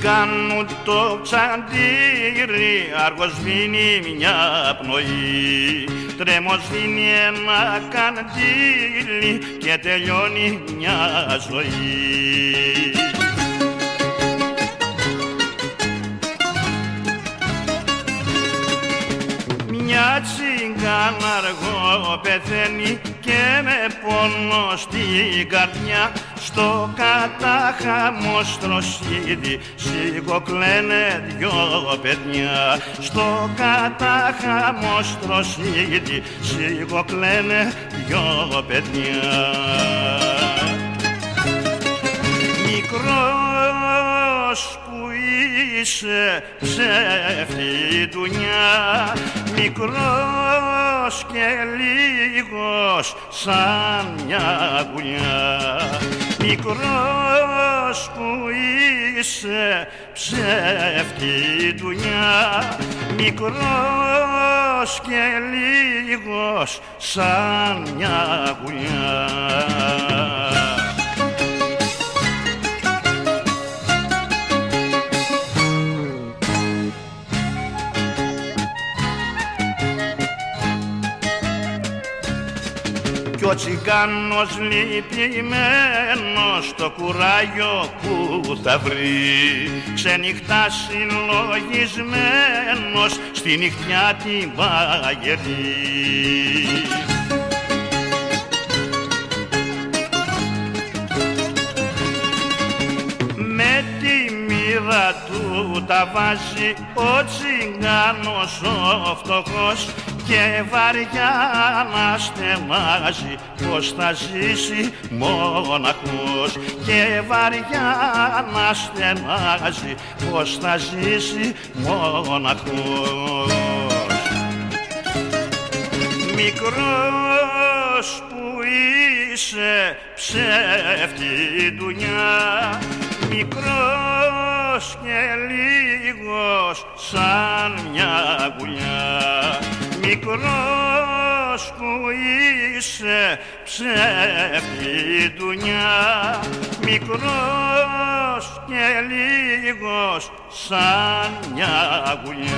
κάνουν το τσαντήρι αργός σβήνει μια πνοή. Τρέμος σβήνει ένα καντήλι και τελειώνει μια ζωή. Μια τσιγκάνα αργό πεθαίνει και με πόνο στην καρδιά. Στο κατάχαμο στροσίδι σιγοκλαίνε δυο παιδιά στο κατάχαμο στροσίδι σιγοκλαίνε δυο παιδιά Μικρός που είσαι ψεύτη δουνιά μικρός και λίγος σαν μια γουλιά. Μικρός που είσαι ψεύτη δουνιά μικρός και λίγος σαν μια γουλιά Κι ο τσιγκάνος λυπημένος το κουράγιο που θα βρει. Ξενυχτά συλλογισμένος στη νυχτιά την παγερή μοίρα του τα βάζει ο τσιγκάνος ο φτωχός και βαριά να στεμάζει πως θα ζήσει μοναχός και βαριά να στεμάζει πως θα ζήσει μοναχός Μικρός που είσαι ψεύτη δουνιά μικρός και λίγος σαν μια γουλιά. Μικρός που είσαι ψεύτη δουνιά μικρός και λίγος σαν μια γουλιά